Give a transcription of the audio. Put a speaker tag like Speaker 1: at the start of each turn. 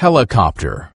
Speaker 1: Helicopter.